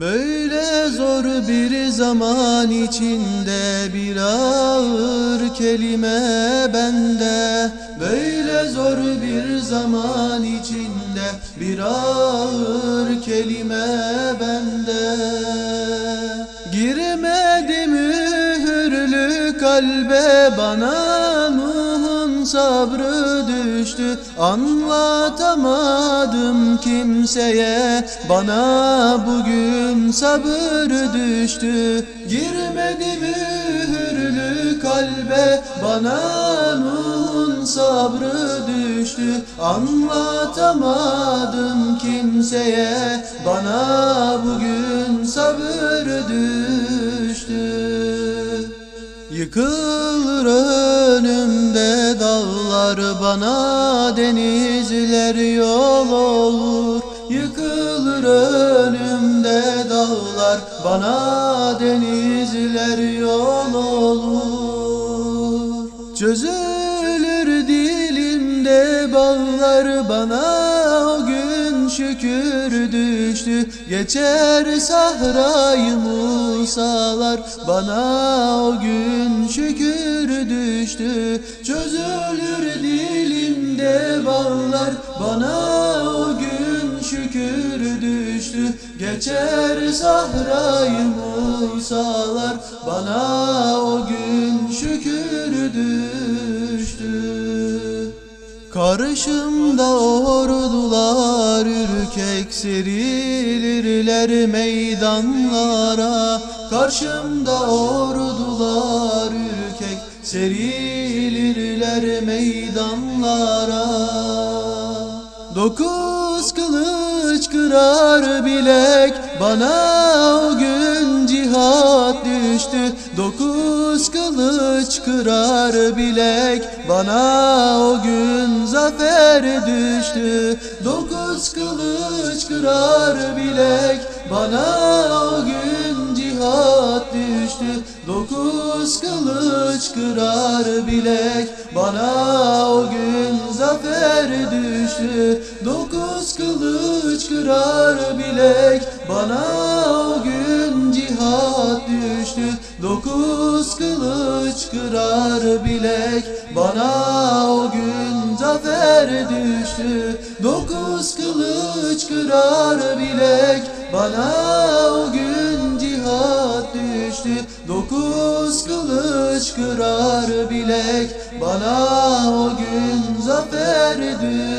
Böyle zor bir zaman içinde bir ağır kelime bende. Böyle zor bir zaman içinde bir ağır kelime bende. Girmedi mühürlü kalbe bana Nuh'un sabrı düştü Anlatamadım kimseye. Bana bugün sabır düştü. Girmedi mühürlü kalbe. Bana Nuh'un sabrı düştü. Anlatamadım kimseye. Bana bugün sabır düştü. Yıkılır önümde dağlar bana denizler yol olur Yıkılır önümde dağlar. Bana denizler yol olur. Çözülür dilimde bağlar bana şükür düştü. Geçer sahrayı musalar. Bana o gün şükür düştü. Çözülür dilimde bağlar. Bana o gün şükür düştü. Geçer sahrayı musalar. Bana o gün şükür düştü. Karşımda ordular ürkek serilirler meydanlara. Karşımda ordular ürkek serilirler meydanlara. Dokuz kılıç kırar bilek bana o gün cihat düştü Dokuz kılıç kırar bilek. Bana o gün zafer düştü Dokuz kılıç kırar bilek. Bana o gün cihat düştü Dokuz kılıç kırar bilek. Bana o gün zafer düştü Dokuz kılıç kırar bilek. Bana o Dokuz kılıç kırar bilek bana o gün zafer düştü. Dokuz kılıç kırar bilek bana o gün cihat düştü. Dokuz kılıç kırar bilek bana o gün zafer düştü